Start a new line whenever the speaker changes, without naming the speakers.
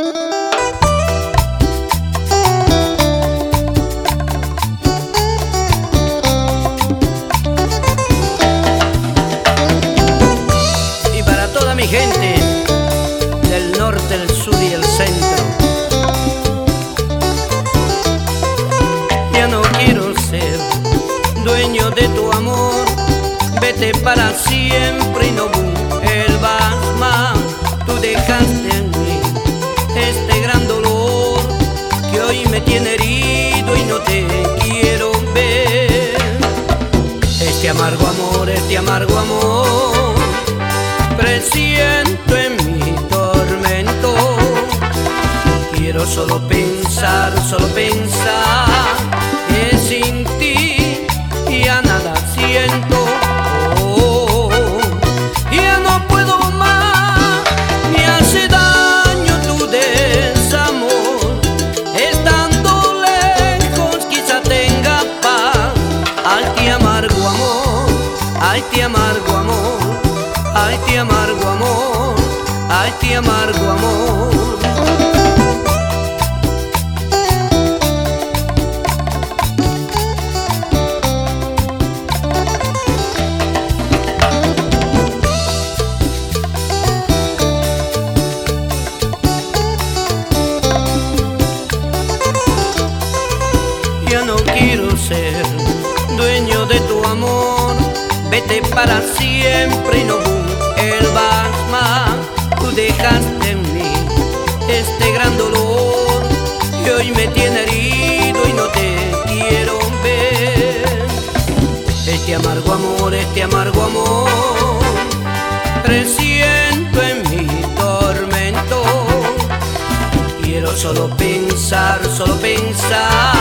Y para toda mi gente del norte, el sur y el centro. Ya no quiero ser dueño de tu amor. Vete para siempre y no vuelvas más. Tú dejaste tiene herido y no te quiero ver. Este amargo amor, este amargo amor, ay, te amargo amor, ay, te amargo amor, ay, te amargo amor. Ya no quiero ser dueño. Vete para siempre y no vuelvas más. Tú dejaste en mí este gran dolor que hoy me tiene herido y no te quiero ver. Este amargo amor, este amargo amor, presiento en mi tormento. Quiero solo pensar, solo pensar